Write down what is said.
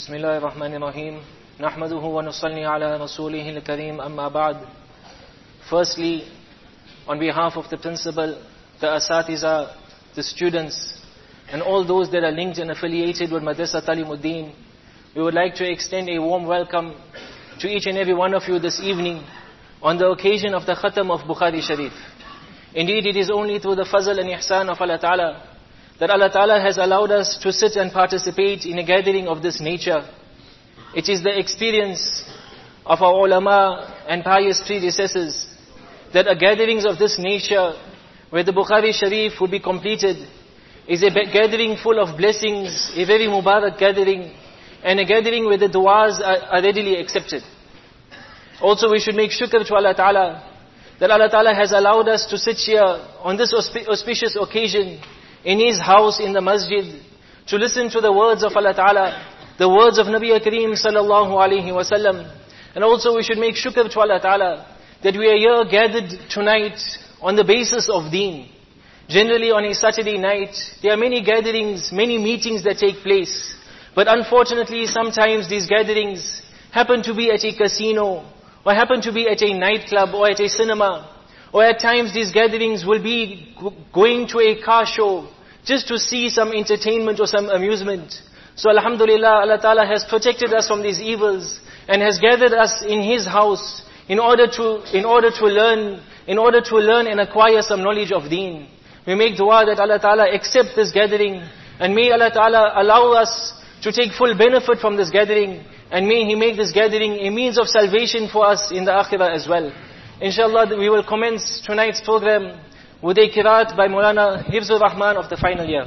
بسم الله الرحمن الرحيم نحمده ونصلي على رسوله الكريم أما بعد Firstly, on behalf of the principal, the asatiza, the students, and all those that are linked and affiliated with Madrasa Talimuddin, we would like to extend a warm welcome to each and every one of you this evening on the occasion of the Khatam of Bukhari Sharif. Indeed, it is only through the fazl and ihsan of Allah Ta'ala that Allah Ta'ala has allowed us to sit and participate in a gathering of this nature. It is the experience of our ulama and pious predecessors that a gatherings of this nature where the Bukhari Sharif would be completed is a gathering full of blessings, a very Mubarak gathering, and a gathering where the du'as are, are readily accepted. Also we should make shukr to Allah Ta'ala that Allah Ta'ala has allowed us to sit here on this auspicious occasion in His house in the masjid to listen to the words of Allah Ta'ala, the words of Nabi Kareem sallallahu alaihi wasallam. And also we should make shukr to Allah Ta'ala that we are here gathered tonight on the basis of deen. Generally on a Saturday night, there are many gatherings, many meetings that take place. But unfortunately, sometimes these gatherings happen to be at a casino, or happen to be at a nightclub, or at a cinema. Or at times these gatherings will be going to a car show, just to see some entertainment or some amusement. So Alhamdulillah, Allah Ta'ala has protected us from these evils, and has gathered us in His house, in order to, in order to learn, in order to learn and acquire some knowledge of deen. We make dua that Allah Ta'ala accept this gathering, and may Allah Ta'ala allow us to take full benefit from this gathering, and may He make this gathering a means of salvation for us in the akhirah as well. Inshallah, we will commence tonight's program with a kirat by Mulana Hifzul Rahman of the final year.